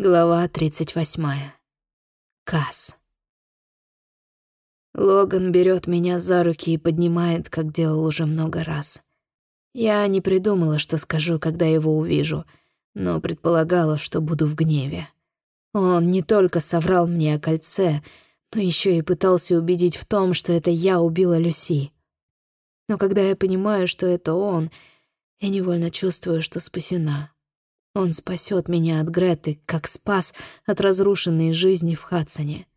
Глава 38. Касс. Логан берет меня за руки и поднимает, как делал уже много раз. Я не придумала, что скажу, когда его увижу, но предполагала, что буду в гневе. Он не только соврал мне о кольце, но еще и пытался убедить в том, что это я убила Люси. Но когда я понимаю, что это он, я невольно чувствую, что спасена. Он спасет меня от Греты, как спас от разрушенной жизни в Хадсоне.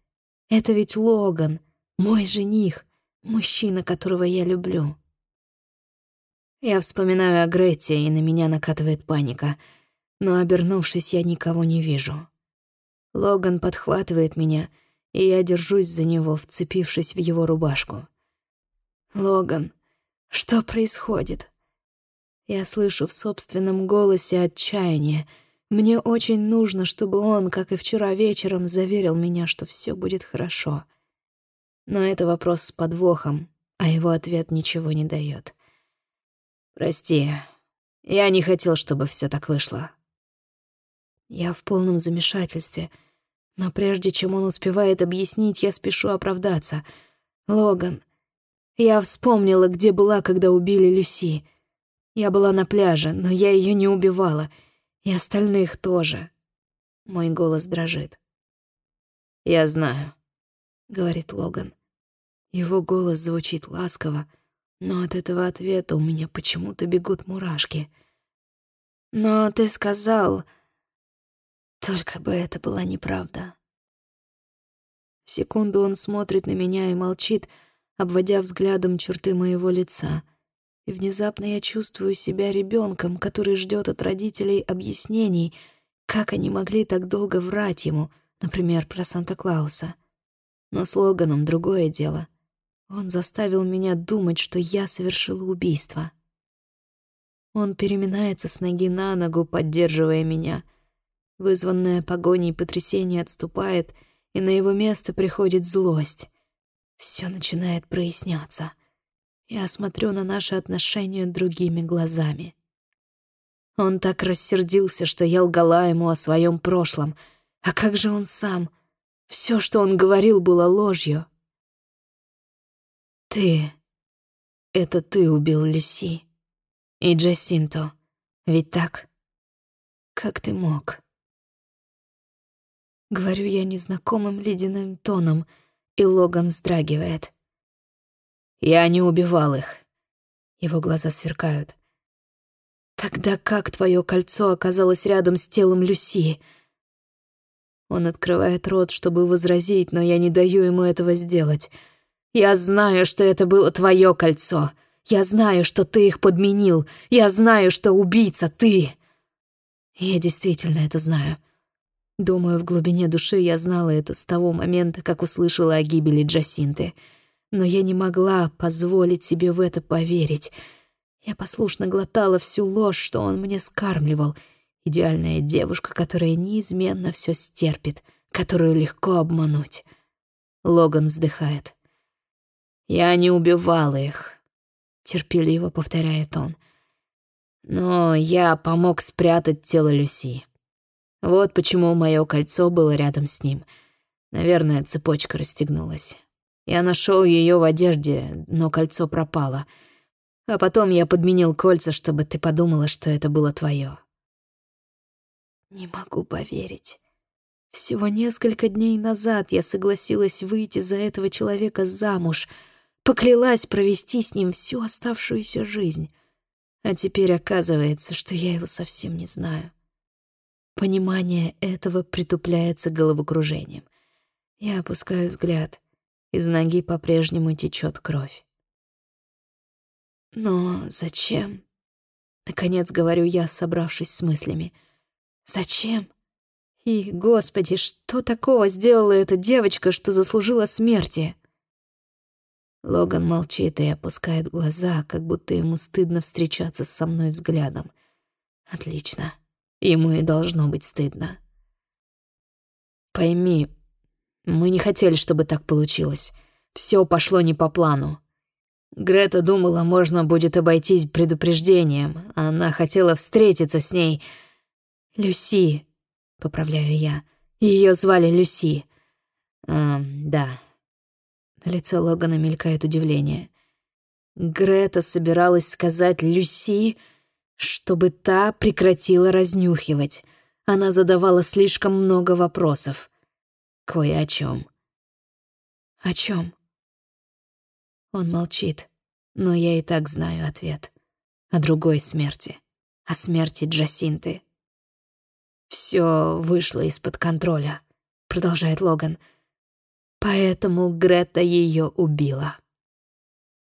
Это ведь Логан, мой жених, мужчина, которого я люблю. Я вспоминаю о Грете, и на меня накатывает паника. Но, обернувшись, я никого не вижу. Логан подхватывает меня, и я держусь за него, вцепившись в его рубашку. «Логан, что происходит?» Я слышу в собственном голосе отчаяние. Мне очень нужно, чтобы он, как и вчера вечером, заверил меня, что все будет хорошо. Но это вопрос с подвохом, а его ответ ничего не дает. «Прости, я не хотел, чтобы все так вышло». Я в полном замешательстве, но прежде чем он успевает объяснить, я спешу оправдаться. «Логан, я вспомнила, где была, когда убили Люси. Я была на пляже, но я ее не убивала, и остальных тоже». Мой голос дрожит. «Я знаю», — говорит Логан. Его голос звучит ласково, но от этого ответа у меня почему-то бегут мурашки. «Но ты сказал...» Только бы это была неправда. Секунду он смотрит на меня и молчит, обводя взглядом черты моего лица. И внезапно я чувствую себя ребенком, который ждет от родителей объяснений, как они могли так долго врать ему, например, про Санта-Клауса. Но с Логаном другое дело. Он заставил меня думать, что я совершила убийство. Он переминается с ноги на ногу, поддерживая меня. Вызванное погоней потрясение отступает, и на его место приходит злость. Все начинает проясняться. Я смотрю на наши отношения другими глазами. Он так рассердился, что я лгала ему о своем прошлом. А как же он сам? Все, что он говорил, было ложью. Ты... Это ты убил Люси. И Джасинто. Ведь так? Как ты мог? Говорю я незнакомым ледяным тоном, и Логан вздрагивает. Я не убивал их. Его глаза сверкают. Тогда как твое кольцо оказалось рядом с телом Люси? Он открывает рот, чтобы возразить, но я не даю ему этого сделать — я знаю, что это было твое кольцо. Я знаю, что ты их подменил. Я знаю, что убийца ты. Я действительно это знаю. Думаю, в глубине души я знала это с того момента, как услышала о гибели Джасинты. Но я не могла позволить себе в это поверить. Я послушно глотала всю ложь, что он мне скармливал. Идеальная девушка, которая неизменно все стерпит, которую легко обмануть. Логан вздыхает. «Я не убивал их», — терпеливо повторяет он. «Но я помог спрятать тело Люси. Вот почему мое кольцо было рядом с ним. Наверное, цепочка расстегнулась. Я нашел ее в одежде, но кольцо пропало. А потом я подменил кольца, чтобы ты подумала, что это было твое. Не могу поверить. Всего несколько дней назад я согласилась выйти за этого человека замуж — Поклялась провести с ним всю оставшуюся жизнь. А теперь оказывается, что я его совсем не знаю. Понимание этого притупляется головокружением. Я опускаю взгляд. Из ноги по-прежнему течет кровь. Но зачем? Наконец говорю я, собравшись с мыслями. Зачем? И, господи, что такого сделала эта девочка, что заслужила смерти? Логан молчит и опускает глаза, как будто ему стыдно встречаться со мной взглядом. Отлично. Ему и должно быть стыдно. Пойми, мы не хотели, чтобы так получилось. Все пошло не по плану. Грета думала, можно будет обойтись предупреждением. Она хотела встретиться с ней. Люси, поправляю я. Ее звали Люси. Эм, да. На лице Логана мелькает удивление. Грета собиралась сказать Люси, чтобы та прекратила разнюхивать. Она задавала слишком много вопросов. Кое о чем. О чем? Он молчит, но я и так знаю ответ. О другой смерти. О смерти Джасинты. Все вышло из-под контроля, продолжает Логан. Поэтому Грета ее убила.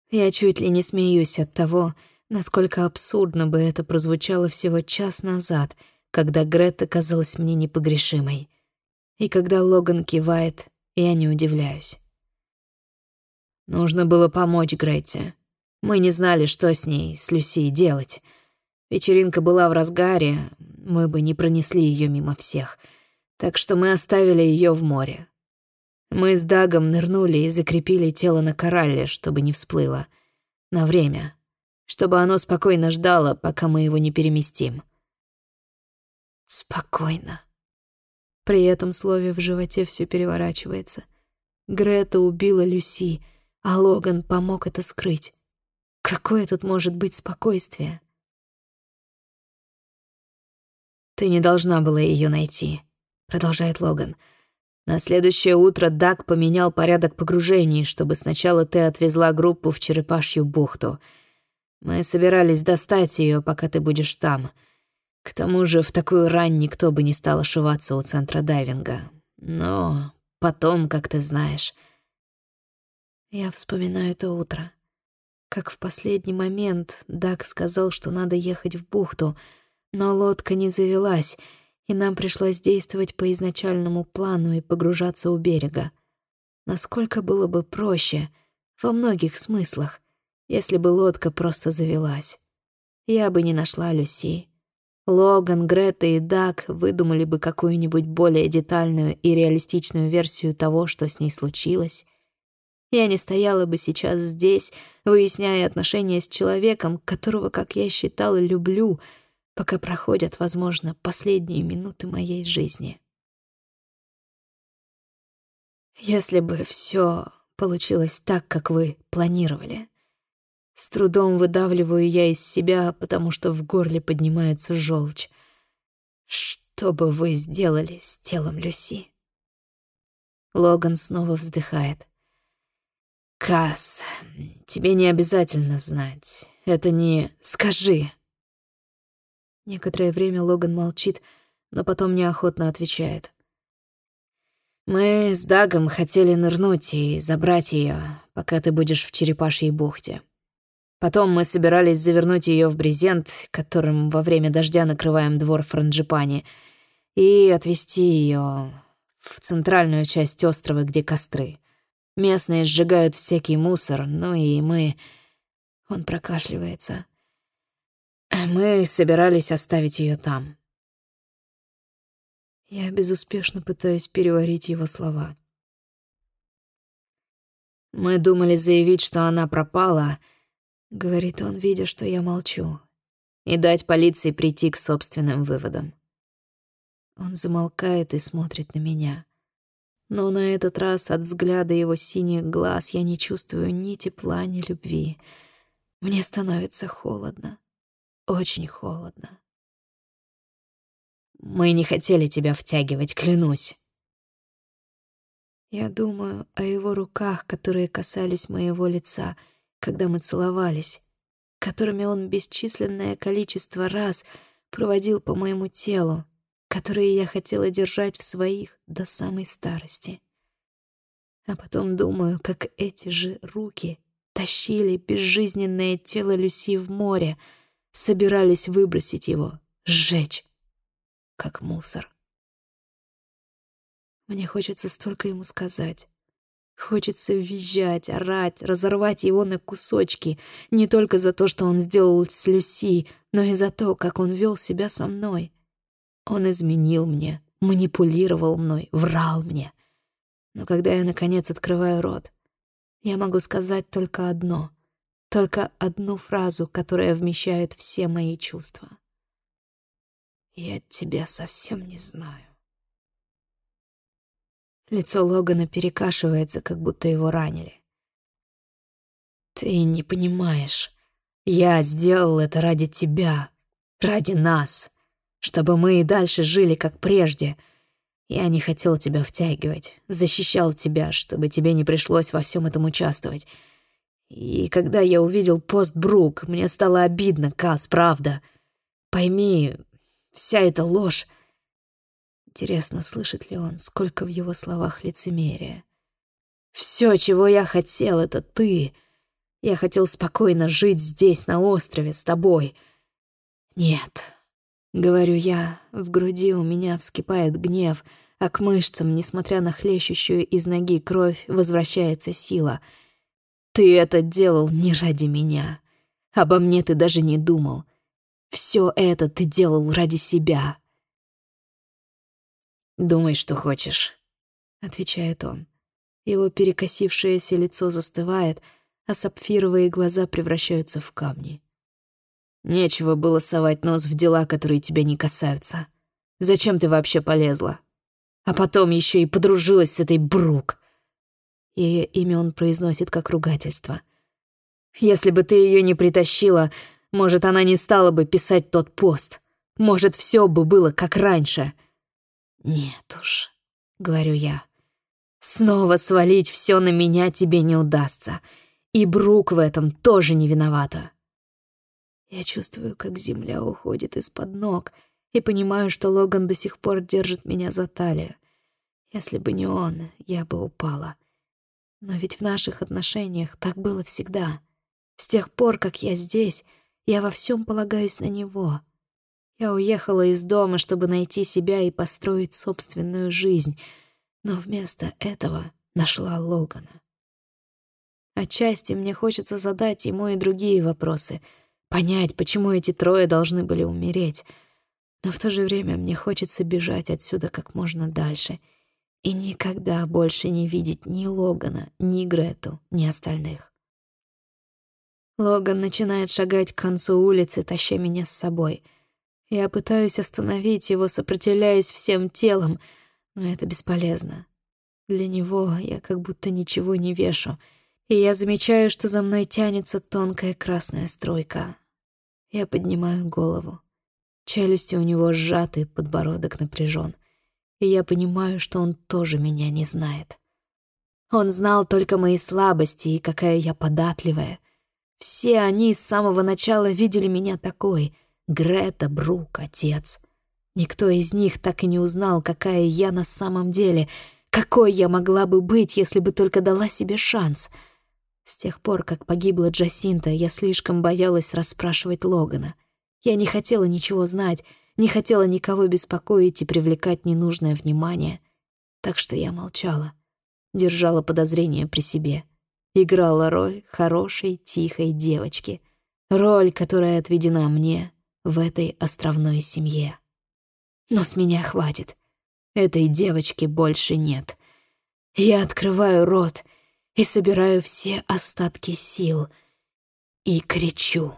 Я чуть ли не смеюсь от того, насколько абсурдно бы это прозвучало всего час назад, когда Грета казалась мне непогрешимой. И когда Логан кивает, я не удивляюсь. Нужно было помочь Гретте. Мы не знали, что с ней, с Люси, делать. Вечеринка была в разгаре, мы бы не пронесли ее мимо всех. Так что мы оставили ее в море. Мы с Дагом нырнули и закрепили тело на коралле, чтобы не всплыло. На время. Чтобы оно спокойно ждало, пока мы его не переместим. Спокойно. При этом слове в животе все переворачивается. Грета убила Люси, а Логан помог это скрыть. Какое тут может быть спокойствие? «Ты не должна была ее найти», — продолжает Логан. На следующее утро Даг поменял порядок погружений, чтобы сначала ты отвезла группу в Черепашью бухту. Мы собирались достать ее, пока ты будешь там. К тому же в такую рань никто бы не стал ошиваться у центра дайвинга. Но потом, как ты знаешь... Я вспоминаю это утро. Как в последний момент Даг сказал, что надо ехать в бухту, но лодка не завелась — и нам пришлось действовать по изначальному плану и погружаться у берега. Насколько было бы проще, во многих смыслах, если бы лодка просто завелась. Я бы не нашла Люси. Логан, Грета и Даг выдумали бы какую-нибудь более детальную и реалистичную версию того, что с ней случилось. Я не стояла бы сейчас здесь, выясняя отношения с человеком, которого, как я считала, люблю — пока проходят, возможно, последние минуты моей жизни. Если бы все получилось так, как вы планировали. С трудом выдавливаю я из себя, потому что в горле поднимается желчь. Что бы вы сделали с телом Люси? Логан снова вздыхает. Кас, тебе не обязательно знать. Это не... Скажи, Некоторое время Логан молчит, но потом неохотно отвечает. «Мы с Дагом хотели нырнуть и забрать ее, пока ты будешь в Черепашьей бухте. Потом мы собирались завернуть ее в брезент, которым во время дождя накрываем двор Франджипани, и отвезти ее в центральную часть острова, где костры. Местные сжигают всякий мусор, ну и мы...» Он прокашливается. Мы собирались оставить ее там. Я безуспешно пытаюсь переварить его слова. Мы думали заявить, что она пропала, говорит он, видя, что я молчу, и дать полиции прийти к собственным выводам. Он замолкает и смотрит на меня. Но на этот раз от взгляда его синих глаз я не чувствую ни тепла, ни любви. Мне становится холодно очень холодно. Мы не хотели тебя втягивать, клянусь. Я думаю о его руках, которые касались моего лица, когда мы целовались, которыми он бесчисленное количество раз проводил по моему телу, которые я хотела держать в своих до самой старости. А потом думаю, как эти же руки тащили безжизненное тело Люси в море — собирались выбросить его, сжечь, как мусор. Мне хочется столько ему сказать. Хочется визжать, орать, разорвать его на кусочки, не только за то, что он сделал с Люси, но и за то, как он вел себя со мной. Он изменил мне, манипулировал мной, врал мне. Но когда я, наконец, открываю рот, я могу сказать только одно — только одну фразу, которая вмещает все мои чувства. «Я тебя совсем не знаю». Лицо Логана перекашивается, как будто его ранили. «Ты не понимаешь. Я сделал это ради тебя, ради нас, чтобы мы и дальше жили, как прежде. Я не хотел тебя втягивать, защищал тебя, чтобы тебе не пришлось во всем этом участвовать. И когда я увидел пост Брук, мне стало обидно, Кас, правда. Пойми, вся эта ложь... Интересно, слышит ли он, сколько в его словах лицемерия. Все, чего я хотел, это ты. Я хотел спокойно жить здесь, на острове, с тобой. Нет, говорю я, в груди у меня вскипает гнев, а к мышцам, несмотря на хлещущую из ноги кровь, возвращается сила. Ты это делал не ради меня. Обо мне ты даже не думал. Все это ты делал ради себя. «Думай, что хочешь», — отвечает он. Его перекосившееся лицо застывает, а сапфировые глаза превращаются в камни. «Нечего было совать нос в дела, которые тебя не касаются. Зачем ты вообще полезла? А потом еще и подружилась с этой Брук». Ее имя он произносит как ругательство. «Если бы ты ее не притащила, может, она не стала бы писать тот пост. Может, все бы было как раньше». «Нет уж», — говорю я. «Снова свалить все на меня тебе не удастся. И Брук в этом тоже не виновата». Я чувствую, как земля уходит из-под ног, и понимаю, что Логан до сих пор держит меня за талию. Если бы не он, я бы упала. Но ведь в наших отношениях так было всегда. С тех пор, как я здесь, я во всем полагаюсь на него. Я уехала из дома, чтобы найти себя и построить собственную жизнь, но вместо этого нашла Логана. Отчасти мне хочется задать ему и другие вопросы, понять, почему эти трое должны были умереть. Но в то же время мне хочется бежать отсюда как можно дальше и никогда больше не видеть ни Логана, ни Грету, ни остальных. Логан начинает шагать к концу улицы, таща меня с собой — я пытаюсь остановить его, сопротивляясь всем телом, но это бесполезно. Для него я как будто ничего не вешу, и я замечаю, что за мной тянется тонкая красная струйка. Я поднимаю голову. Челюсти у него сжаты, подбородок напряжен, и я понимаю, что он тоже меня не знает. Он знал только мои слабости и какая я податливая. Все они с самого начала видели меня такой — Грета, Брук, отец. Никто из них так и не узнал, какая я на самом деле, какой я могла бы быть, если бы только дала себе шанс. С тех пор, как погибла Джасинта, я слишком боялась расспрашивать Логана. Я не хотела ничего знать, не хотела никого беспокоить и привлекать ненужное внимание. Так что я молчала, держала подозрения при себе. Играла роль хорошей, тихой девочки. Роль, которая отведена мне, в этой островной семье. Но с меня хватит. Этой девочки больше нет. Я открываю рот и собираю все остатки сил и кричу.